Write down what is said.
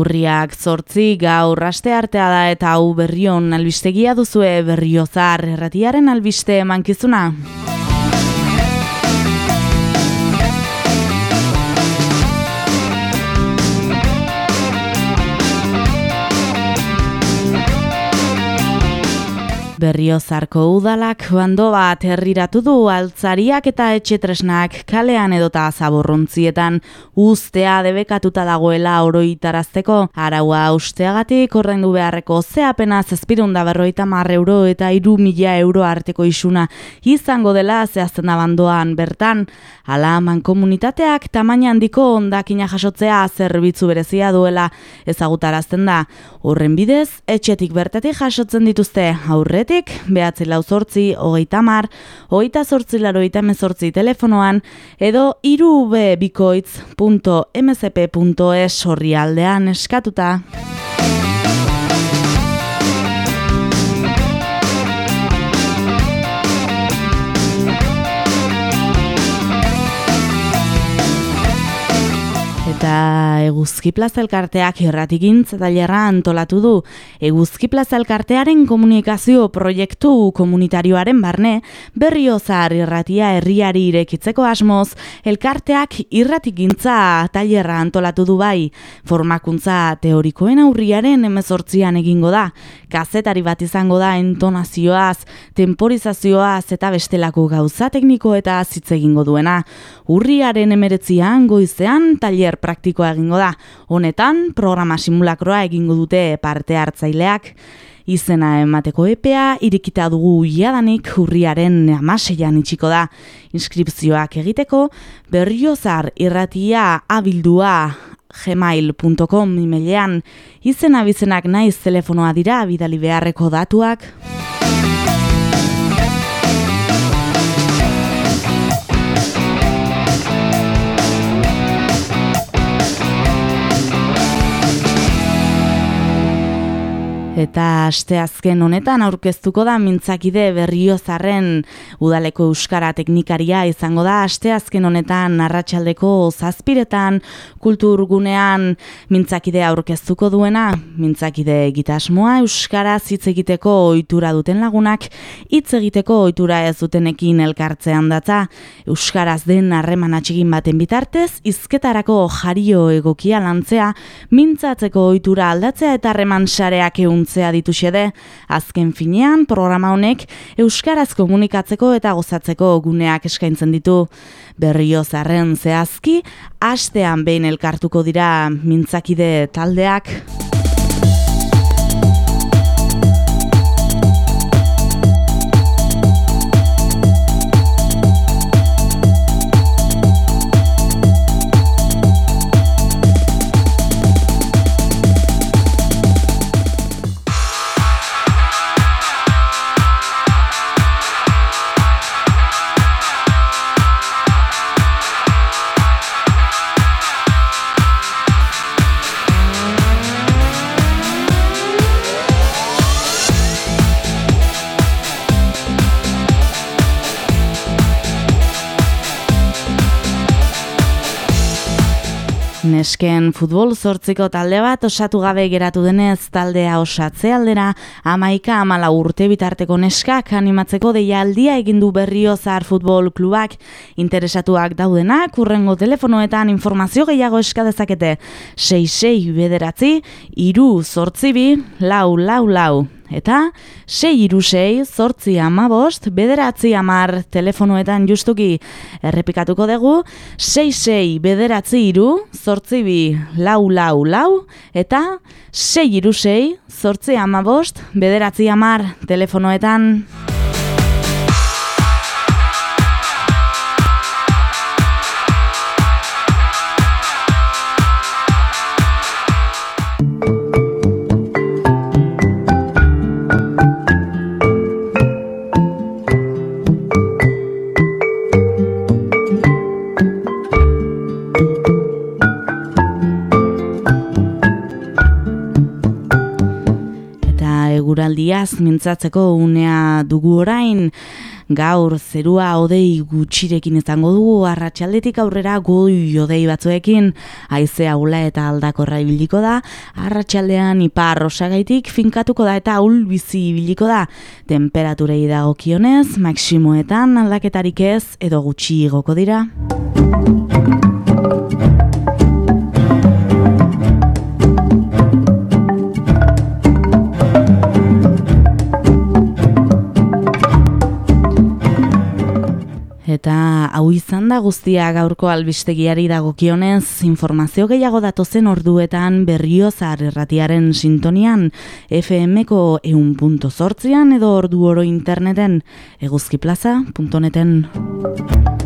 Urriak zortzi gaur aste artea da eta hau berrion albistegia duzue berriozar erratiaren albiste mankizuna. Berriozarko udalak bando bat herriratu du altzariak eta etxetresnak kalean edota zaborrontzietan ustea debekatuta dagoela oroitarazteko araua usteagatik ordaindu beharreko zeapena zespirunda berroita marre euro eta iru mila euro arteko isuna izango dela zehazten da bandoan bertan. Ala man komunitateak tamaina handiko ondakina jasotzea zerbitzu berezia duela. Ezagutarazten da horren bidez etxetik bertatik jasotzen dituzte aurret Horregatik, behatzi lau zortzi, hogeita mar, hogeita zortzi laro mezortzi telefonoan, edo irubebikoitz.msp.es horri aldean eskatuta. Eguzki Plaza Elkarteak erratikintz eta antolatu du. Eguzki Plaza Elkartearen komunikazio proiektu komunitarioaren barne, berriozar irratia herriari irekitzeko asmoz, Elkarteak irratikintza tailerra antolatu du bai. Formakuntza teorikoen aurriaren emezortzian egingo da. Kazetari bat izango da entonazioaz, temporizazioaz eta bestelako gauza tekniko eta zitze egingo duena. Urriaren emeretzian goizean tailer praktikoa egingo da. Honetan, programa simulakroa egingo dute parte hartzaileak. Izena emateko epea, irikita dugu iadanik hurriaren amaseian itxiko da. Inskripzioak egiteko, berriozar irratia abildua gmail.com imelean, izena bizenak naiz telefonoa dira bidali beharreko datuak. Eta asteazken honetan aurkeztuko da mintzakide berriozarren udaleko euskara teknikaria izango da. Asteazken honetan narratxaldeko zazpiretan kulturgunean mintzakide aurkeztuko duena. Mintzakide egitasmoa euskara hitz egiteko ohitura duten lagunak hitz egiteko ohitura ez dutenekin elkartzean datza. Euskaraz den harreman atxigin baten bitartez hizketarako jario egokia lantzea mintzatzeko ohitura aldatzea eta harreman sareak eun laguntzea ditu xede, azken finean programa honek euskaraz komunikatzeko eta gozatzeko guneak eskaintzen ditu. Berrio zarren zehazki, astean behin elkartuko dira mintzakide taldeak. Nesken futbol zortziko talde bat osatu gabe geratu denez taldea osatze aldera, amaika amala urte bitarteko neskak animatzeko deialdia egindu berrio zahar futbol klubak. Interesatuak daudenak, urrengo telefonoetan informazio gehiago eskadezakete 6-6 bederatzi, iru zortzibi, lau, lau, lau eta 6 iru 6 zortzi amabost bederatzi amar telefonoetan justuki errepikatuko dugu. 6 bederatzi iru zortzi bi lau lau lau. Eta 6 iru 6 zortzi amabost bederatzi amar telefonoetan eguraldiaz mintzatzeko unea dugu orain, gaur zerua odei gutxirekin izango dugu arratsaldetik aurrera goi odei batzuekin. Haize aula eta aldakorra ibiliko da. Arratsaldean ipar osagaitik finkatuko da eta ul bizi ibiliko da. Temperaturei dagokionez maksimoetan aldaketarik ez edo gutxi igoko dira Eta hau izan da guztia gaurko albistegiari dagokionez informazio gehiago datozen orduetan berriozar erratiaren sintonian FM-ko eun punto edo ordu oro interneten eguzkiplaza.neten.